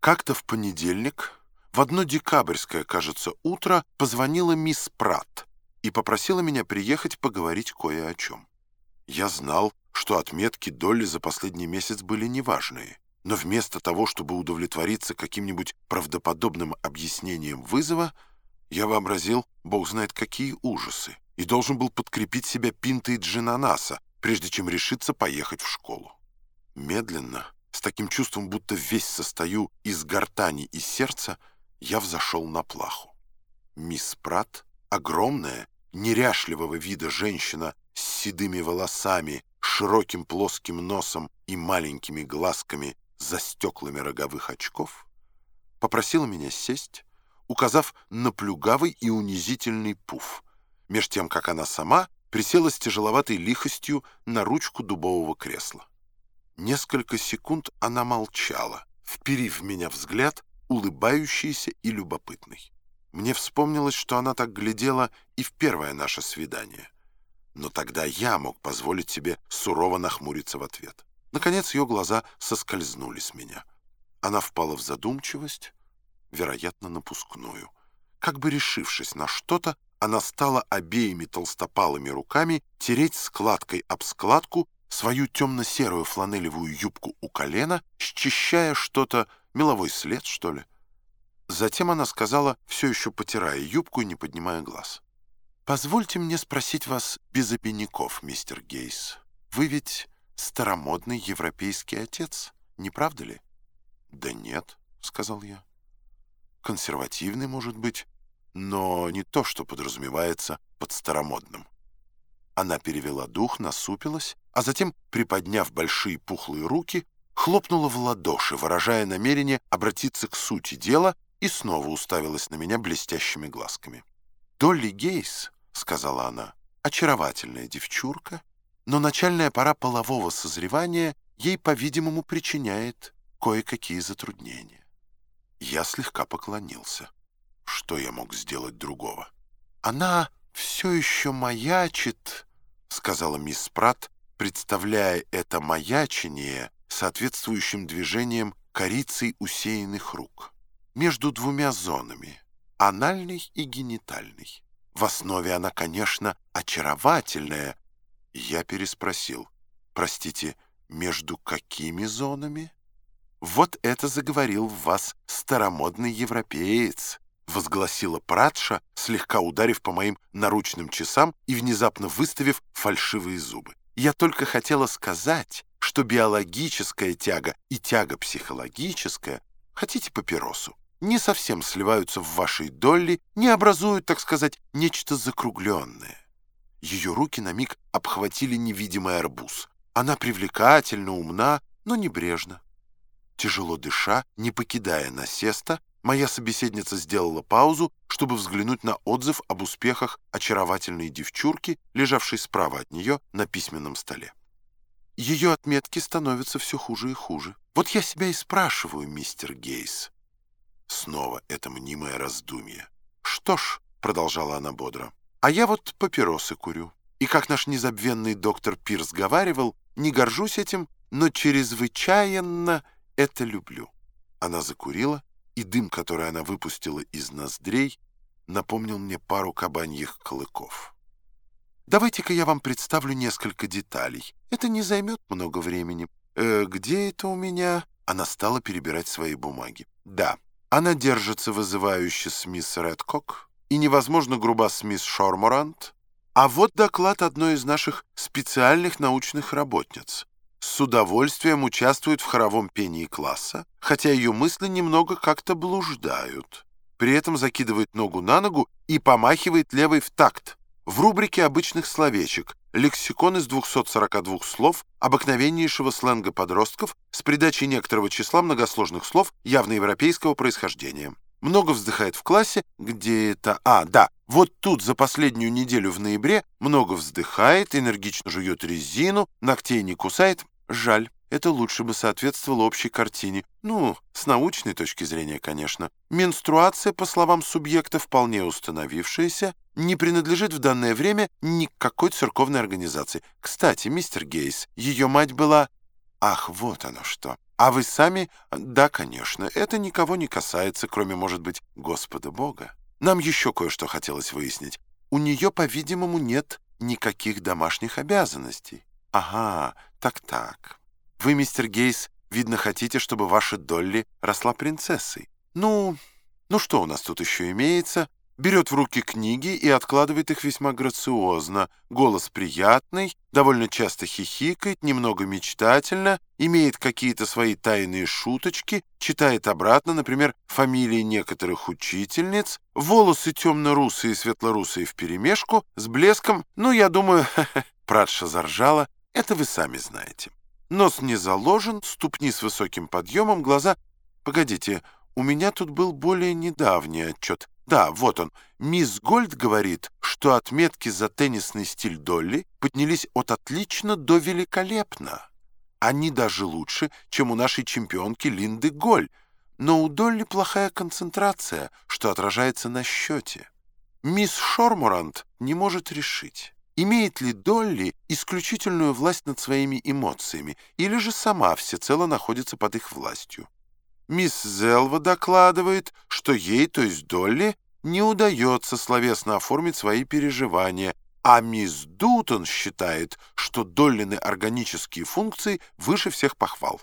Как-то в понедельник, в одно декабрьское, кажется, утро, позвонила мисс Пратт и попросила меня приехать поговорить кое о чем. Я знал, что отметки Долли за последний месяц были неважные, но вместо того, чтобы удовлетвориться каким-нибудь правдоподобным объяснением вызова, я вообразил, бог знает какие ужасы, и должен был подкрепить себя пинтой джинанаса, прежде чем решиться поехать в школу. Медленно, с таким чувством, будто весь состою из гортани и сердца, я взошел на плаху. Мисс Прат, огромная, неряшливого вида женщина с седыми волосами, широким плоским носом и маленькими глазками за стеклами роговых очков, попросила меня сесть, указав на плюгавый и унизительный пуф, меж тем, как она сама присела с тяжеловатой лихостью на ручку дубового кресла. Несколько секунд она молчала, вперив в меня взгляд, улыбающийся и любопытный. Мне вспомнилось, что она так глядела и в первое наше свидание. Но тогда я мог позволить себе сурово нахмуриться в ответ. Наконец ее глаза соскользнули с меня. Она впала в задумчивость, вероятно, напускную. Как бы решившись на что-то, она стала обеими толстопалыми руками тереть складкой об складку свою темно-серую фланелевую юбку у колена, счищая что-то, меловой след, что ли. Затем она сказала, все еще потирая юбку и не поднимая глаз. «Позвольте мне спросить вас без обиняков, мистер Гейс. Вы ведь старомодный европейский отец, не правда ли?» «Да нет», — сказал я. «Консервативный, может быть, но не то, что подразумевается под старомодным». Она перевела дух, насупилась, а затем, приподняв большие пухлые руки, хлопнула в ладоши, выражая намерение обратиться к сути дела, и снова уставилась на меня блестящими глазками. «Долли Гейс», — сказала она, — «очаровательная девчурка, но начальная пора полового созревания ей, по-видимому, причиняет кое-какие затруднения». Я слегка поклонился. Что я мог сделать другого? Она все еще маячит — сказала мисс Пратт, представляя это маячение соответствующим движением корицей усеянных рук. Между двумя зонами — анальной и генитальной. В основе она, конечно, очаровательная. Я переспросил. Простите, между какими зонами? Вот это заговорил в вас старомодный европеец возгласила Пратша, слегка ударив по моим наручным часам и внезапно выставив фальшивые зубы. Я только хотела сказать, что биологическая тяга и тяга психологическая, хотите папиросу, не совсем сливаются в вашей долли, не образуют, так сказать, нечто закругленное. Ее руки на миг обхватили невидимый арбуз. Она привлекательна, умна, но небрежна. Тяжело дыша, не покидая насеста, Моя собеседница сделала паузу, чтобы взглянуть на отзыв об успехах очаровательной девчурки, лежавшей справа от нее на письменном столе. Ее отметки становятся все хуже и хуже. Вот я себя и спрашиваю, мистер Гейс. Снова это мнимое раздумье. Что ж, продолжала она бодро, а я вот папиросы курю. И как наш незабвенный доктор Пирс говаривал, не горжусь этим, но чрезвычайно это люблю. Она закурила, и дым, который она выпустила из ноздрей, напомнил мне пару кабаньих клыков. Давайте-ка я вам представлю несколько деталей. Это не займет много времени. Э, где это у меня? Она стала перебирать свои бумаги. Да, она держится вызывающе с мисс Редкок и невозможно груба с мисс Шорморант. А вот доклад одной из наших специальных научных работниц с удовольствием участвует в хоровом пении класса, хотя ее мысли немного как-то блуждают. При этом закидывает ногу на ногу и помахивает левой в такт. В рубрике обычных словечек лексикон из 242 слов обыкновеннейшего сленга подростков с придачей некоторого числа многосложных слов явно европейского происхождения. Много вздыхает в классе, где это... А, да, вот тут за последнюю неделю в ноябре много вздыхает, энергично жует резину, ногтей не кусает. Жаль, это лучше бы соответствовало общей картине. Ну, с научной точки зрения, конечно. Менструация, по словам субъекта, вполне установившаяся, не принадлежит в данное время никакой церковной организации. Кстати, мистер Гейс, ее мать была... Ах, вот оно что. А вы сами? Да, конечно. Это никого не касается, кроме, может быть, Господа Бога. Нам еще кое-что хотелось выяснить. У нее, по-видимому, нет никаких домашних обязанностей. Ага, так-так. Вы, мистер Гейс, видно, хотите, чтобы ваша Долли росла принцессой. Ну, ну что у нас тут еще имеется? берет в руки книги и откладывает их весьма грациозно. Голос приятный, довольно часто хихикает, немного мечтательно, имеет какие-то свои тайные шуточки, читает обратно, например, фамилии некоторых учительниц, волосы темно-русые и светло-русые вперемешку, с блеском, ну, я думаю, Пратша заржала, это вы сами знаете. Нос не заложен, ступни с высоким подъемом, глаза... Погодите, у меня тут был более недавний отчет. Да, вот он. Мисс Гольд говорит, что отметки за теннисный стиль Долли поднялись от «отлично» до «великолепно». Они даже лучше, чем у нашей чемпионки Линды Голь. Но у Долли плохая концентрация, что отражается на счете. Мисс Шормурант не может решить, имеет ли Долли исключительную власть над своими эмоциями, или же сама всецело находится под их властью. Мисс Зелва докладывает, что ей, то есть Долли, не удается словесно оформить свои переживания, а мисс Дутон считает, что Доллины органические функции выше всех похвал.